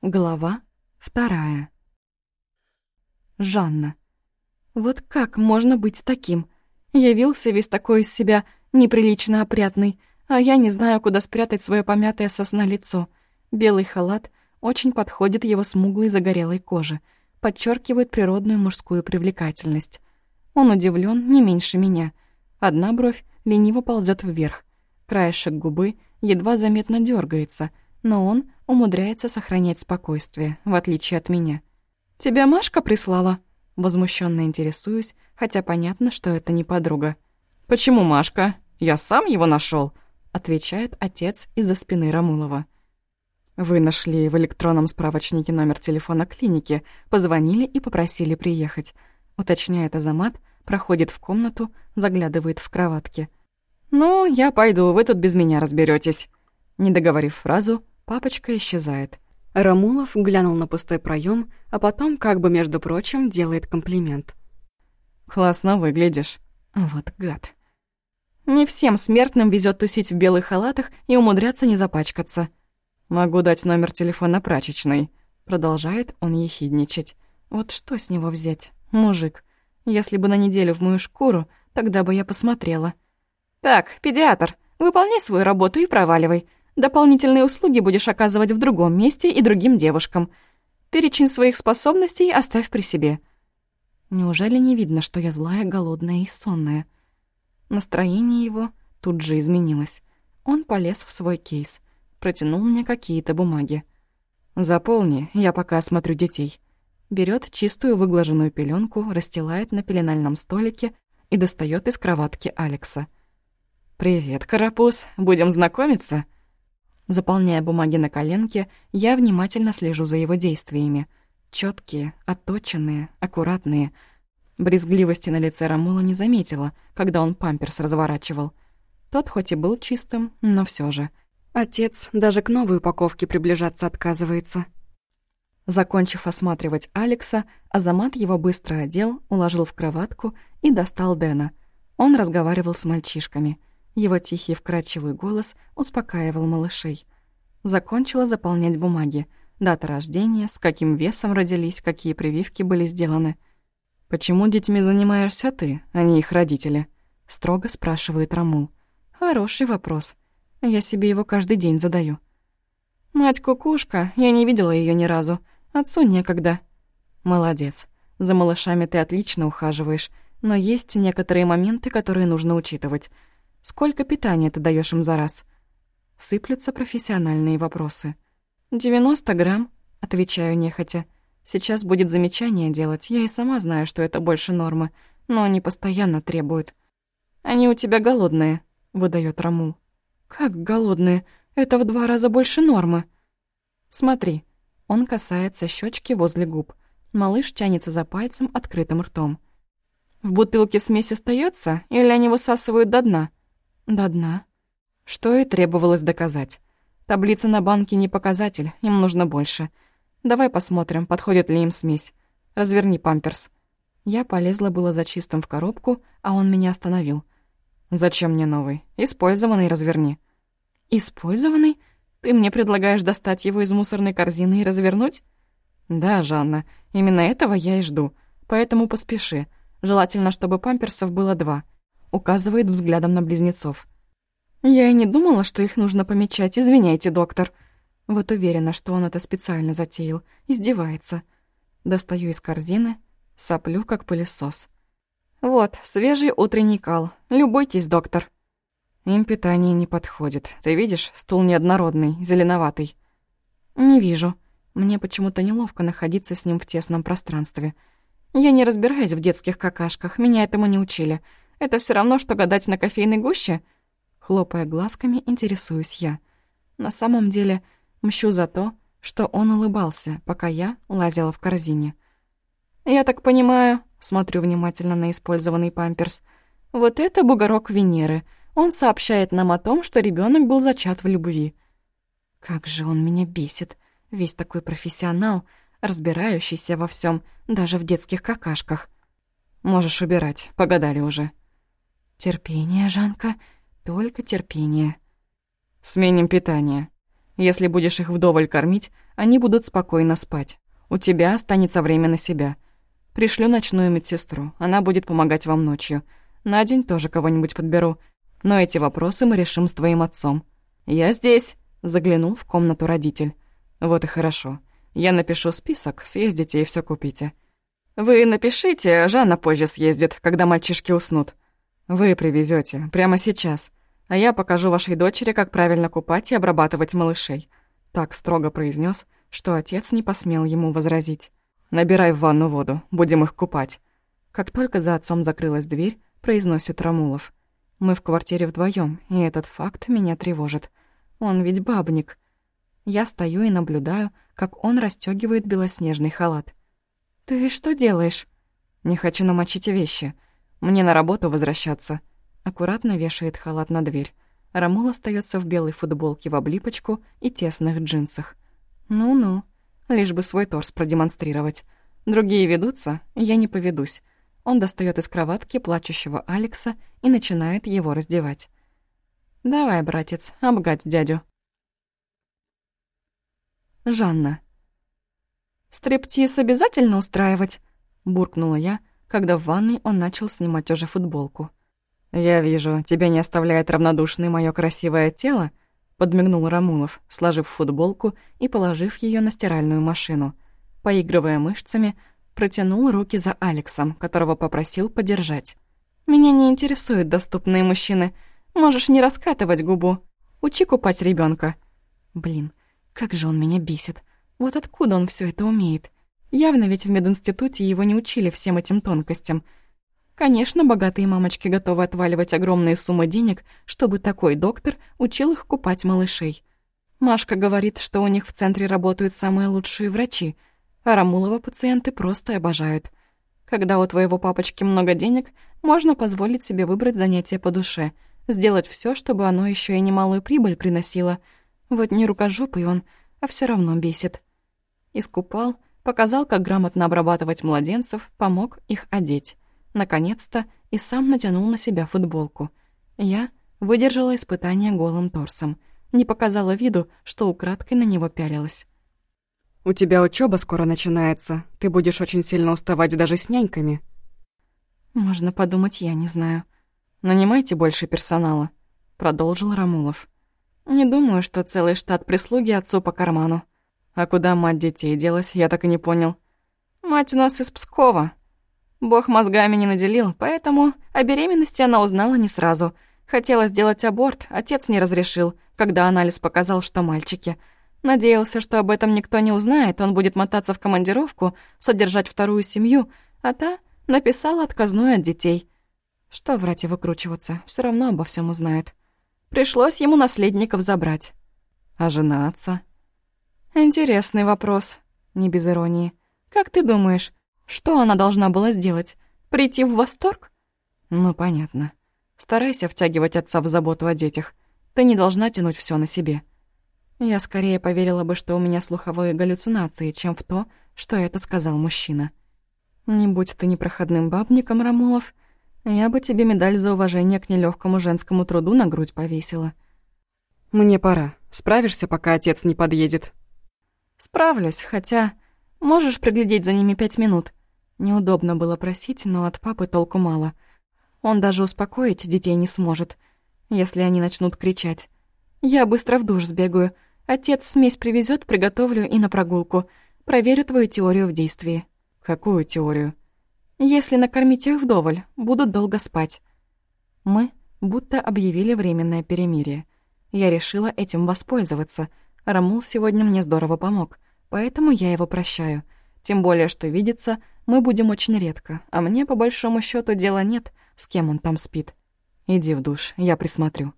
Глава вторая. Жанна. Вот как можно быть таким? Явился весь такой из себя неприлично опрятный, а я не знаю, куда спрятать свое помятое сосна лицо. Белый халат очень подходит его смуглой загорелой коже, подчеркивает природную мужскую привлекательность. Он удивлен не меньше меня. Одна бровь лениво ползет вверх, краешек губы едва заметно дергается, но он умудряется сохранять спокойствие, в отличие от меня. «Тебя Машка прислала?» Возмущенно интересуюсь, хотя понятно, что это не подруга. «Почему Машка? Я сам его нашел, отвечает отец из-за спины Рамулова. «Вы нашли в электронном справочнике номер телефона клиники, позвонили и попросили приехать», уточняет Азамат, проходит в комнату, заглядывает в кроватки. «Ну, я пойду, вы тут без меня разберетесь. Не договорив фразу, Папочка исчезает. Рамулов глянул на пустой проем, а потом, как бы между прочим, делает комплимент. «Классно выглядишь». Вот гад. Не всем смертным везет тусить в белых халатах и умудряться не запачкаться. «Могу дать номер телефона прачечной», — продолжает он ехидничать. «Вот что с него взять? Мужик. Если бы на неделю в мою шкуру, тогда бы я посмотрела». «Так, педиатр, выполняй свою работу и проваливай. Дополнительные услуги будешь оказывать в другом месте и другим девушкам. Перечень своих способностей оставь при себе. Неужели не видно, что я злая, голодная и сонная? Настроение его тут же изменилось. Он полез в свой кейс, протянул мне какие-то бумаги. «Заполни, я пока осмотрю детей». Берет чистую выглаженную пеленку, расстилает на пеленальном столике и достает из кроватки Алекса. «Привет, Карапуз, будем знакомиться?» Заполняя бумаги на коленке, я внимательно слежу за его действиями. Четкие, отточенные, аккуратные. Брезгливости на лице Рамула не заметила, когда он памперс разворачивал. Тот хоть и был чистым, но все же. Отец даже к новой упаковке приближаться отказывается. Закончив осматривать Алекса, Азамат его быстро одел, уложил в кроватку и достал Дэна. Он разговаривал с мальчишками — его тихий вкрадчивый голос успокаивал малышей. Закончила заполнять бумаги. Дата рождения, с каким весом родились, какие прививки были сделаны. «Почему детьми занимаешься ты, а не их родители?» — строго спрашивает Рамул. «Хороший вопрос. Я себе его каждый день задаю». «Мать-кукушка, я не видела ее ни разу. Отцу некогда». «Молодец. За малышами ты отлично ухаживаешь, но есть некоторые моменты, которые нужно учитывать. Сколько питания ты даешь им за раз?» Сыплются профессиональные вопросы. «90 грамм», — отвечаю нехотя. «Сейчас будет замечание делать. Я и сама знаю, что это больше нормы, но они постоянно требуют». «Они у тебя голодные», — выдает Рамул. «Как голодные? Это в два раза больше нормы». «Смотри». Он касается щечки возле губ. Малыш тянется за пальцем открытым ртом. «В бутылке смесь остается, или они высасывают до дна?» До дна. Что и требовалось доказать. Таблица на банке не показатель, им нужно больше. Давай посмотрим, подходит ли им смесь. Разверни памперс. Я полезла было за чистым в коробку, а он меня остановил. «Зачем мне новый? Использованный разверни». «Использованный? Ты мне предлагаешь достать его из мусорной корзины и развернуть?» «Да, Жанна, именно этого я и жду. Поэтому поспеши. Желательно, чтобы памперсов было два указывает взглядом на близнецов. «Я и не думала, что их нужно помечать, извиняйте, доктор». Вот уверена, что он это специально затеял, издевается. Достаю из корзины, соплю, как пылесос. «Вот, свежий утренний кал. Любуйтесь, доктор». Им питание не подходит. Ты видишь, стул неоднородный, зеленоватый. Не вижу. Мне почему-то неловко находиться с ним в тесном пространстве. Я не разбираюсь в детских какашках, меня этому не учили. Это все равно, что гадать на кофейной гуще?» Хлопая глазками, интересуюсь я. На самом деле, мщу за то, что он улыбался, пока я лазила в корзине. «Я так понимаю», — смотрю внимательно на использованный памперс, «вот это бугорок Венеры. Он сообщает нам о том, что ребенок был зачат в любви». Как же он меня бесит. Весь такой профессионал, разбирающийся во всем, даже в детских какашках. «Можешь убирать, погадали уже», Терпение, Жанка, только терпение. Сменим питание. Если будешь их вдоволь кормить, Они будут спокойно спать. У тебя останется время на себя. Пришлю ночную медсестру. Она будет помогать вам ночью. На день тоже кого-нибудь подберу. Но эти вопросы мы решим с твоим отцом. Я здесь, заглянул в комнату родитель. Вот и хорошо. Я напишу список, съездите и все купите. Вы напишите, Жанна позже съездит, когда мальчишки уснут. Вы привезете прямо сейчас. А я покажу вашей дочери, как правильно купать и обрабатывать малышей. Так строго произнес, что отец не посмел ему возразить. «Набирай в ванну воду, будем их купать». Как только за отцом закрылась дверь, произносит Рамулов. Мы в квартире вдвоем, и этот факт меня тревожит. Он ведь бабник. Я стою и наблюдаю, как он расстёгивает белоснежный халат. «Ты что делаешь?» «Не хочу намочить вещи. Мне на работу возвращаться». Аккуратно вешает халат на дверь. Рамул остается в белой футболке в облипочку и тесных джинсах. Ну-ну, лишь бы свой торс продемонстрировать. Другие ведутся, я не поведусь. Он достает из кроватки плачущего Алекса и начинает его раздевать. «Давай, братец, обгать дядю». Жанна. «Стриптиз обязательно устраивать?» — буркнула я, когда в ванной он начал снимать уже футболку. «Я вижу, тебя не оставляет равнодушным моё красивое тело», — подмигнул Рамулов, сложив футболку и положив её на стиральную машину. Поигрывая мышцами, протянул руки за Алексом, которого попросил подержать. «Меня не интересуют доступные мужчины. Можешь не раскатывать губу. Учи купать ребёнка». Блин, как же он меня бесит. Вот откуда он всё это умеет? Явно ведь в мединституте его не учили всем этим тонкостям — Конечно, богатые мамочки готовы отваливать огромные суммы денег, чтобы такой доктор учил их купать малышей. Машка говорит, что у них в центре работают самые лучшие врачи, а Рамулова пациенты просто обожают. Когда у твоего папочки много денег, можно позволить себе выбрать занятие по душе, сделать все, чтобы оно еще и немалую прибыль приносило. Вот не рукожопый он, а все равно бесит. Искупал, показал, как грамотно обрабатывать младенцев, помог их одеть наконец-то, и сам натянул на себя футболку. Я выдержала испытание голым торсом, не показала виду, что украдкой на него пялилась. «У тебя учеба скоро начинается. Ты будешь очень сильно уставать даже с няньками». «Можно подумать, я не знаю. Нанимайте больше персонала», — продолжил Рамулов. «Не думаю, что целый штат прислуги отцу по карману. А куда мать детей делась, я так и не понял. Мать у нас из Пскова, Бог мозгами не наделил, поэтому о беременности она узнала не сразу. Хотела сделать аборт, отец не разрешил, когда анализ показал, что мальчики. Надеялся, что об этом никто не узнает, он будет мотаться в командировку, содержать вторую семью, а та написала отказную от детей. Что врать и выкручиваться, все равно обо всем узнает. Пришлось ему наследников забрать. А жена отца? Интересный вопрос, не без иронии. Как ты думаешь, что она должна была сделать? Прийти в восторг? Ну, понятно. Старайся втягивать отца в заботу о детях. Ты не должна тянуть все на себе. Я скорее поверила бы, что у меня слуховые галлюцинации, чем в то, что это сказал мужчина. Не будь ты непроходным бабником, Рамулов, я бы тебе медаль за уважение к нелегкому женскому труду на грудь повесила. Мне пора. Справишься, пока отец не подъедет? Справлюсь, хотя... Можешь приглядеть за ними пять минут? Неудобно было просить, но от папы толку мало. Он даже успокоить детей не сможет, если они начнут кричать. Я быстро в душ сбегаю. Отец смесь привезет, приготовлю и на прогулку. Проверю твою теорию в действии. Какую теорию? Если накормить их вдоволь, будут долго спать. Мы будто объявили временное перемирие. Я решила этим воспользоваться. Рамул сегодня мне здорово помог, поэтому я его прощаю. Тем более, что видится, мы будем очень редко, а мне, по большому счету дела нет, с кем он там спит. Иди в душ, я присмотрю.